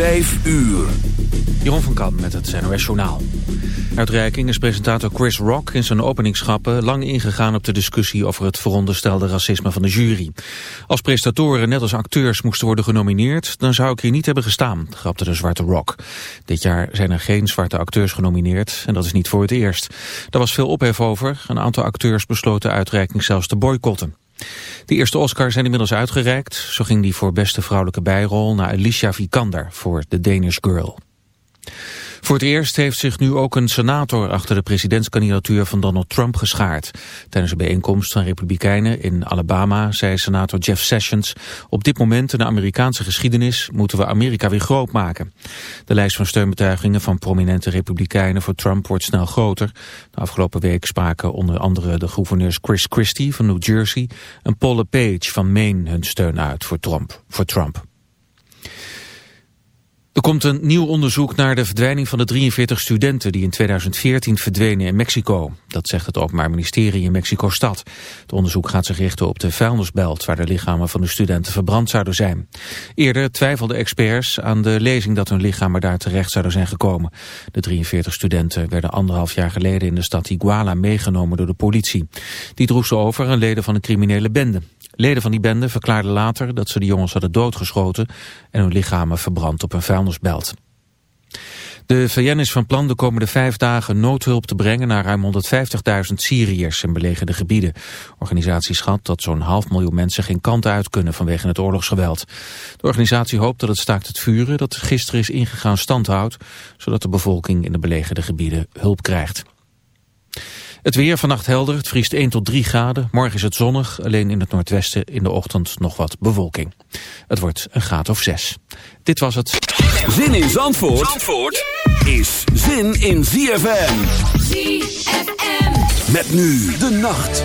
5 uur. Jeroen van Kan met het NOS Journaal. Uitreiking is presentator Chris Rock in zijn openingsschappen lang ingegaan op de discussie over het veronderstelde racisme van de jury. Als presentatoren net als acteurs moesten worden genomineerd, dan zou ik hier niet hebben gestaan, grapte de Zwarte Rock. Dit jaar zijn er geen zwarte acteurs genomineerd en dat is niet voor het eerst. Daar was veel ophef over. Een aantal acteurs besloten uitreiking zelfs te boycotten. De eerste Oscars zijn inmiddels uitgereikt. Zo ging die voor beste vrouwelijke bijrol naar Alicia Vikander voor The Danish Girl. Voor het eerst heeft zich nu ook een senator achter de presidentskandidatuur van Donald Trump geschaard. Tijdens een bijeenkomst van republikeinen in Alabama zei senator Jeff Sessions... op dit moment in de Amerikaanse geschiedenis moeten we Amerika weer groot maken. De lijst van steunbetuigingen van prominente republikeinen voor Trump wordt snel groter. De afgelopen week spraken onder andere de gouverneurs Chris Christie van New Jersey... en Paul LePage van Maine hun steun uit voor Trump. Voor Trump. Er komt een nieuw onderzoek naar de verdwijning van de 43 studenten die in 2014 verdwenen in Mexico. Dat zegt het Openbaar Ministerie in Mexico-stad. Het onderzoek gaat zich richten op de vuilnisbelt waar de lichamen van de studenten verbrand zouden zijn. Eerder twijfelden experts aan de lezing dat hun lichamen daar terecht zouden zijn gekomen. De 43 studenten werden anderhalf jaar geleden in de stad Iguala meegenomen door de politie. Die droeg ze over aan leden van een criminele bende. Leden van die bende verklaarden later dat ze de jongens hadden doodgeschoten en hun lichamen verbrand op een vuilnisbelt. De VN is van plan de komende vijf dagen noodhulp te brengen naar ruim 150.000 Syriërs in belegerde gebieden. De organisatie schat dat zo'n half miljoen mensen geen kant uit kunnen vanwege het oorlogsgeweld. De organisatie hoopt dat het staakt het vuren dat gisteren is ingegaan standhoudt, zodat de bevolking in de belegerde gebieden hulp krijgt. Het weer vannacht helder, het vriest 1 tot 3 graden. Morgen is het zonnig, alleen in het noordwesten in de ochtend nog wat bewolking. Het wordt een graad of 6. Dit was het. Zin in Zandvoort, Zandvoort is zin in ZFM. ZFM. Met nu de nacht.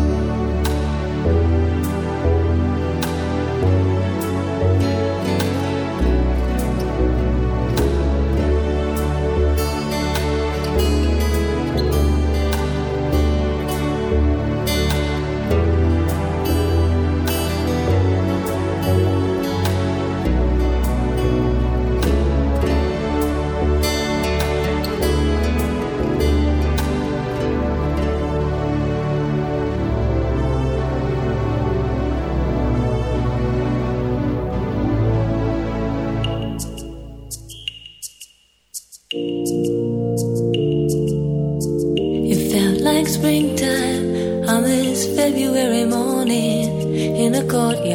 record.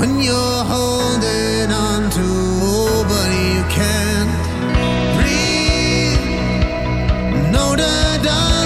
when you're holding on to oh, but you can't breathe. No, da, da.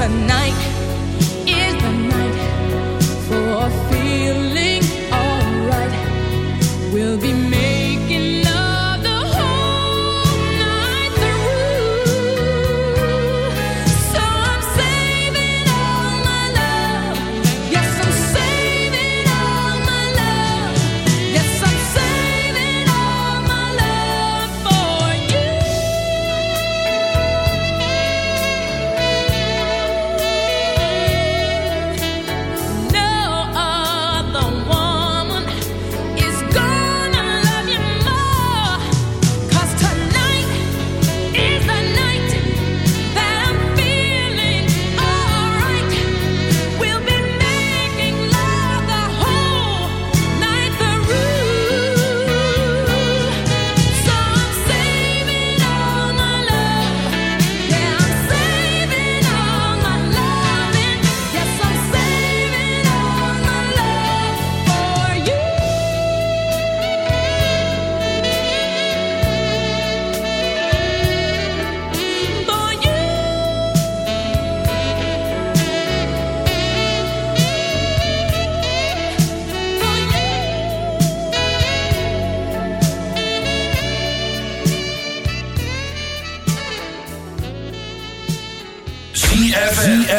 tonight.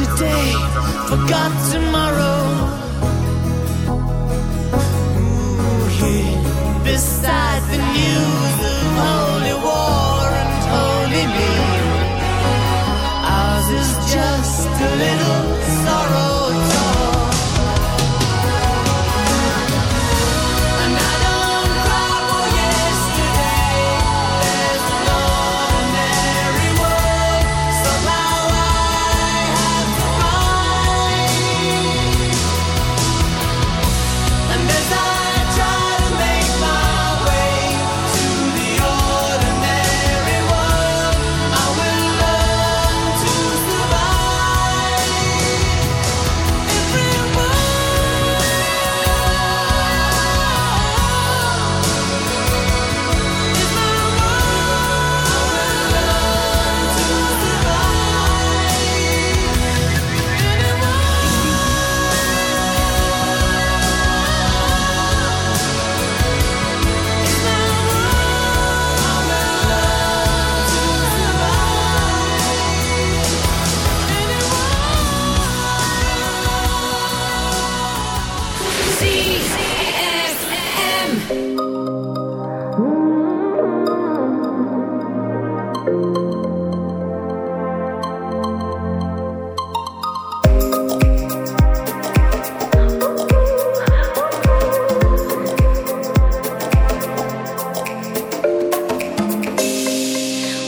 today, forgot tomorrow. Ooh, yeah. Beside the news.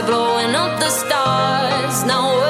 we're blowing up the stars. Now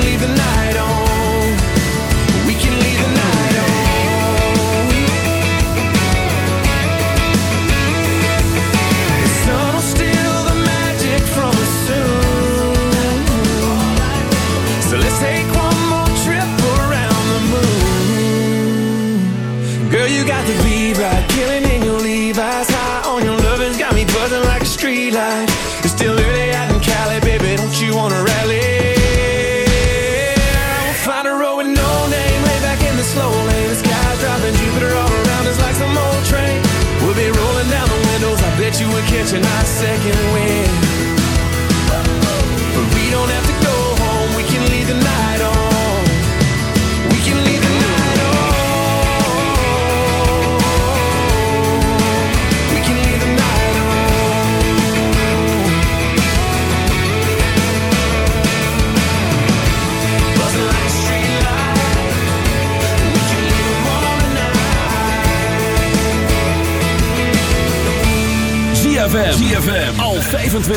Leave the night on.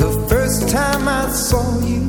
The first time I saw you.